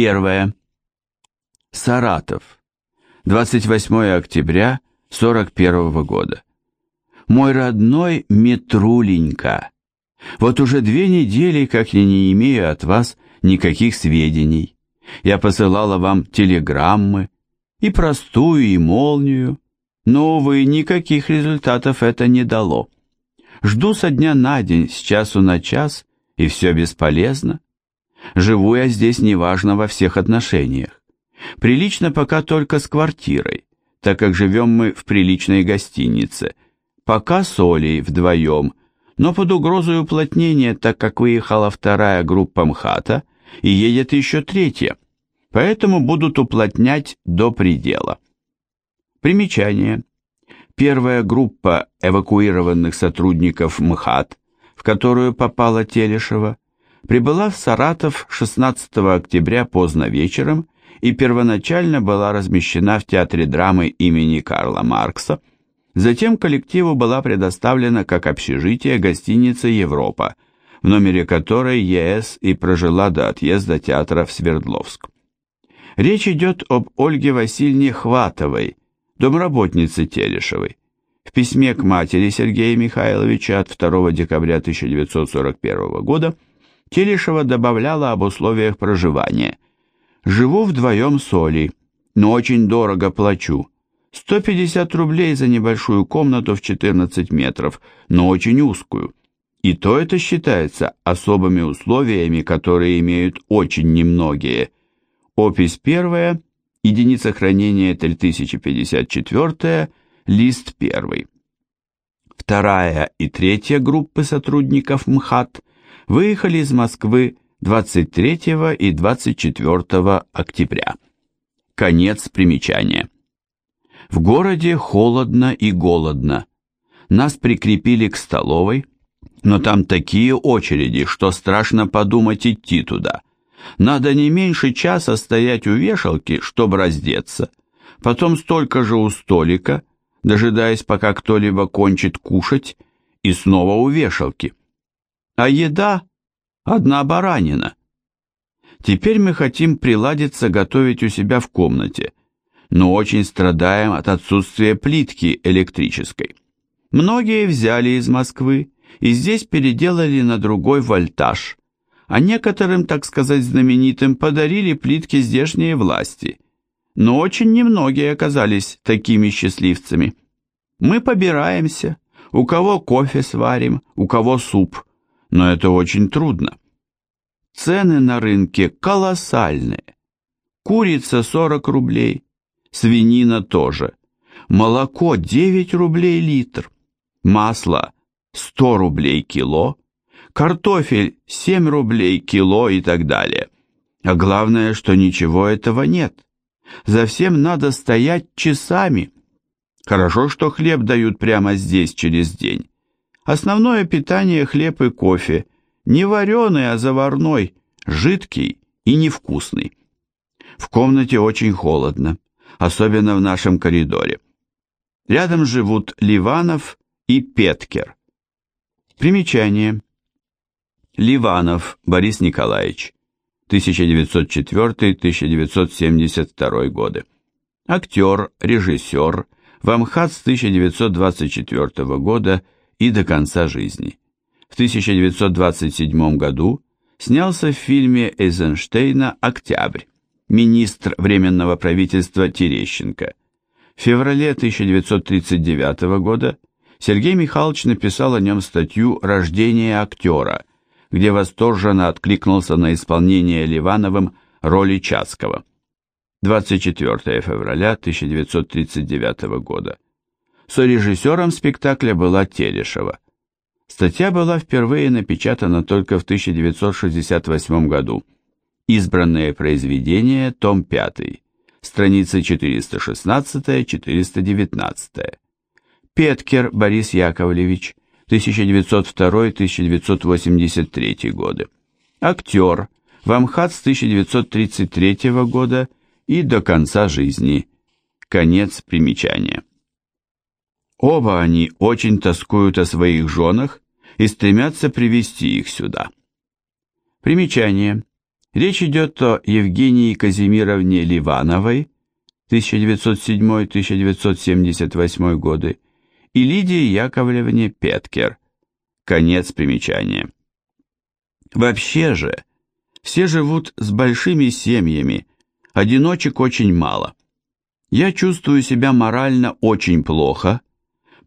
Первое. Саратов. 28 октября 41 года. Мой родной Метруленька. Вот уже две недели, как я не имею от вас никаких сведений. Я посылала вам телеграммы, и простую, и молнию, но, увы, никаких результатов это не дало. Жду со дня на день, с часу на час, и все бесполезно. Живу я здесь неважно во всех отношениях. Прилично пока только с квартирой, так как живем мы в приличной гостинице. Пока с Олей вдвоем, но под угрозой уплотнения, так как выехала вторая группа МХАТа и едет еще третья, поэтому будут уплотнять до предела. Примечание. Первая группа эвакуированных сотрудников МХАТ, в которую попала Телешева, прибыла в Саратов 16 октября поздно вечером и первоначально была размещена в Театре драмы имени Карла Маркса. Затем коллективу была предоставлена как общежитие гостиница «Европа», в номере которой ЕС и прожила до отъезда театра в Свердловск. Речь идет об Ольге Васильевне Хватовой, домработнице Телешевой. В письме к матери Сергея Михайловича от 2 декабря 1941 года Телешева добавляла об условиях проживания. «Живу вдвоем с Олей, но очень дорого плачу. 150 рублей за небольшую комнату в 14 метров, но очень узкую. И то это считается особыми условиями, которые имеют очень немногие. Опись первая, единица хранения 3054, лист первый. Вторая и третья группы сотрудников МХАТ выехали из Москвы 23 и 24 октября. Конец примечания. В городе холодно и голодно. Нас прикрепили к столовой, но там такие очереди, что страшно подумать идти туда. Надо не меньше часа стоять у вешалки, чтобы раздеться, потом столько же у столика, дожидаясь, пока кто-либо кончит кушать, и снова у вешалки. А еда – одна баранина. Теперь мы хотим приладиться готовить у себя в комнате, но очень страдаем от отсутствия плитки электрической. Многие взяли из Москвы и здесь переделали на другой вольтаж, а некоторым, так сказать, знаменитым подарили плитки здешние власти. Но очень немногие оказались такими счастливцами. Мы побираемся, у кого кофе сварим, у кого суп, но это очень трудно. Цены на рынке колоссальные. Курица 40 рублей, свинина тоже. Молоко 9 рублей литр, масло 100 рублей кило, картофель 7 рублей кило и так далее. А главное, что ничего этого нет. За всем надо стоять часами. Хорошо, что хлеб дают прямо здесь через день. Основное питание хлеб и кофе. Не вареный, а заварной, жидкий и невкусный. В комнате очень холодно, особенно в нашем коридоре. Рядом живут Ливанов и Петкер. Примечание. Ливанов Борис Николаевич, 1904-1972 годы. Актер, режиссер, в Амхат с 1924 года и до конца жизни. В 1927 году снялся в фильме Эйзенштейна «Октябрь», министр Временного правительства Терещенко. В феврале 1939 года Сергей Михайлович написал о нем статью «Рождение актера», где восторженно откликнулся на исполнение Ливановым роли Чацкого. 24 февраля 1939 года. Сорежиссером спектакля была Телешева. Статья была впервые напечатана только в 1968 году. Избранные произведения, том 5, страницы 416-419. Петкер Борис Яковлевич, 1902-1983 годы. Актер, в Амхат с 1933 года и до конца жизни. Конец примечания. Оба они очень тоскуют о своих женах и стремятся привести их сюда. Примечание. Речь идет о Евгении Казимировне Ливановой, 1907-1978 годы, и Лидии Яковлевне Петкер. Конец примечания. Вообще же, все живут с большими семьями, одиночек очень мало. Я чувствую себя морально очень плохо,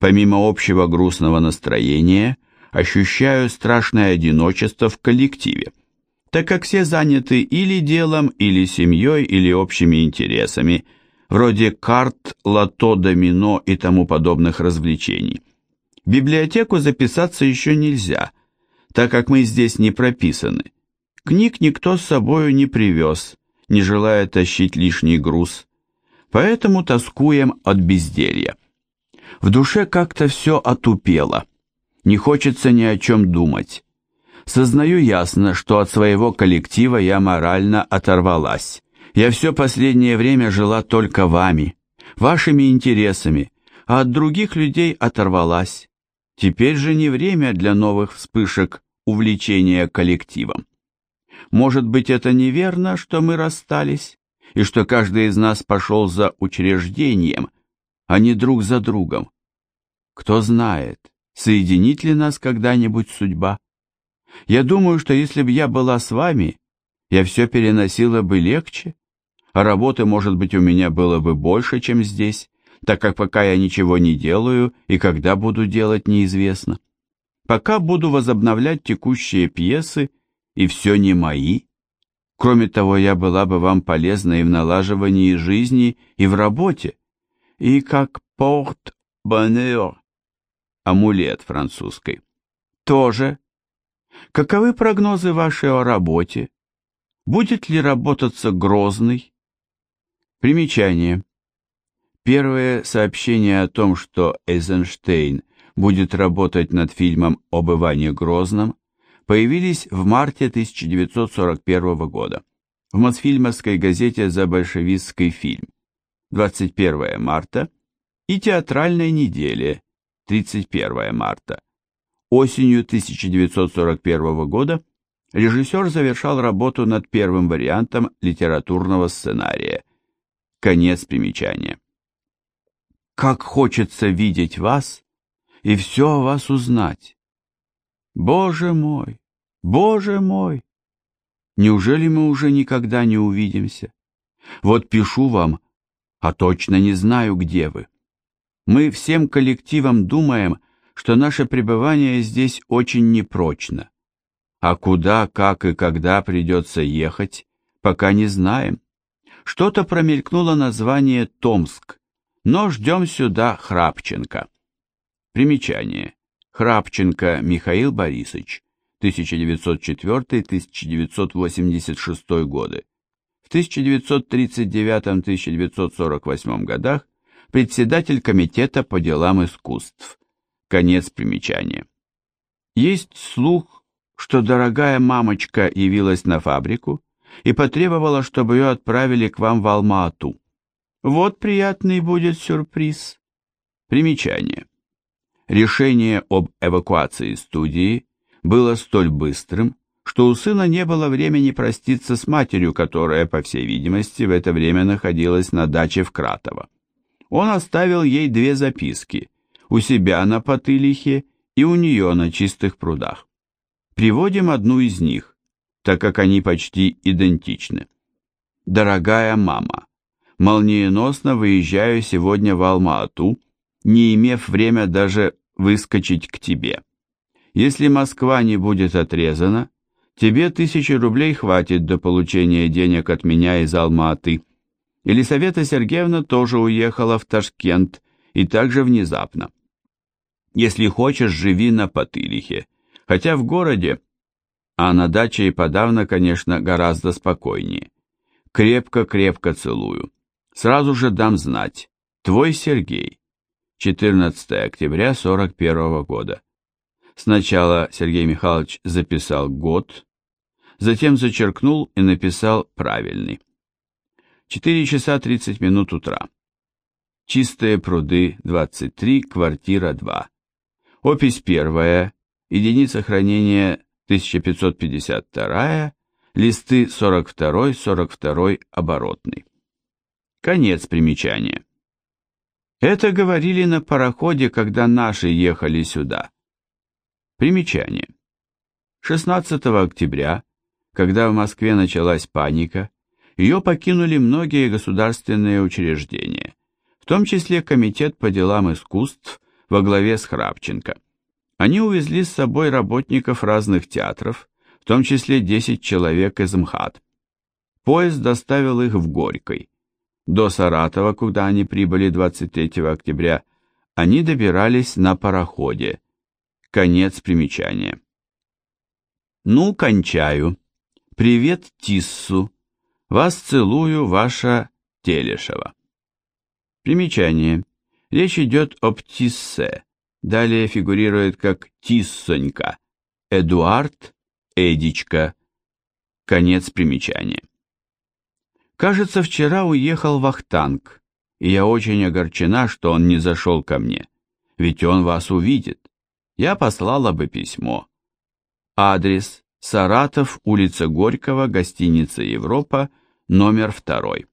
помимо общего грустного настроения, ощущаю страшное одиночество в коллективе, так как все заняты или делом, или семьей, или общими интересами, вроде карт, лото, домино и тому подобных развлечений. В библиотеку записаться еще нельзя, так как мы здесь не прописаны. Книг никто с собою не привез, не желая тащить лишний груз, поэтому тоскуем от безделья. В душе как-то все отупело, не хочется ни о чем думать. Сознаю ясно, что от своего коллектива я морально оторвалась. Я все последнее время жила только вами, вашими интересами, а от других людей оторвалась. Теперь же не время для новых вспышек увлечения коллективом. Может быть, это неверно, что мы расстались, и что каждый из нас пошел за учреждением, не друг за другом. Кто знает, соединит ли нас когда-нибудь судьба. Я думаю, что если бы я была с вами, я все переносила бы легче, а работы, может быть, у меня было бы больше, чем здесь, так как пока я ничего не делаю и когда буду делать, неизвестно. Пока буду возобновлять текущие пьесы, и все не мои. Кроме того, я была бы вам полезна и в налаживании жизни, и в работе. И как порт-бонheur, амулет французской. Тоже. Каковы прогнозы ваши о работе? Будет ли работаться Грозный? Примечание. Первое сообщение о том, что Эйзенштейн будет работать над фильмом об Иване Грозном, появились в марте 1941 года в Мосфильмовской газете «За большевистский фильм» 21 марта и театральной неделе 31 марта. Осенью 1941 года режиссер завершал работу над первым вариантом литературного сценария – Конец примечания. Как хочется видеть вас и все о вас узнать. Боже мой, Боже мой! Неужели мы уже никогда не увидимся? Вот пишу вам, а точно не знаю, где вы. Мы всем коллективом думаем, что наше пребывание здесь очень непрочно. А куда, как и когда придется ехать, пока не знаем. Что-то промелькнуло название Томск, но ждем сюда Храпченко. Примечание. Храпченко Михаил Борисович, 1904-1986 годы. В 1939-1948 годах председатель комитета по делам искусств. Конец примечания. Есть слух, что дорогая мамочка явилась на фабрику, и потребовала, чтобы ее отправили к вам в Алма-Ату. Вот приятный будет сюрприз. Примечание. Решение об эвакуации студии было столь быстрым, что у сына не было времени проститься с матерью, которая, по всей видимости, в это время находилась на даче в Кратово. Он оставил ей две записки у себя на Потылихе и у нее на Чистых прудах. Приводим одну из них так как они почти идентичны. Дорогая мама, молниеносно выезжаю сегодня в Алма-Ату, не имев время даже выскочить к тебе. Если Москва не будет отрезана, тебе тысячи рублей хватит до получения денег от меня из Алма-Аты. Елисавета Сергеевна тоже уехала в Ташкент и также внезапно. Если хочешь, живи на Потылихе, хотя в городе а на даче и подавно, конечно, гораздо спокойнее. Крепко-крепко целую. Сразу же дам знать. Твой Сергей. 14 октября 41 года. Сначала Сергей Михайлович записал год, затем зачеркнул и написал правильный. 4 часа 30 минут утра. Чистые пруды, 23, квартира 2. Опись первая, единица хранения 1552, листы 42-42 оборотный. Конец примечания. Это говорили на пароходе, когда наши ехали сюда. Примечание. 16 октября, когда в Москве началась паника, ее покинули многие государственные учреждения, в том числе Комитет по делам искусств во главе с Храпченко. Они увезли с собой работников разных театров, в том числе 10 человек из МХАТ. Поезд доставил их в Горькой. До Саратова, куда они прибыли 23 октября, они добирались на пароходе. Конец примечания. Ну, кончаю. Привет Тиссу. Вас целую, ваша Телешева. Примечание. Речь идет об Тиссе. Далее фигурирует как Тиссонька. Эдуард, Эдичка. Конец примечания. Кажется, вчера уехал Вахтанг, и я очень огорчена, что он не зашел ко мне, ведь он вас увидит. Я послала бы письмо. Адрес Саратов, улица Горького, гостиница Европа, номер второй.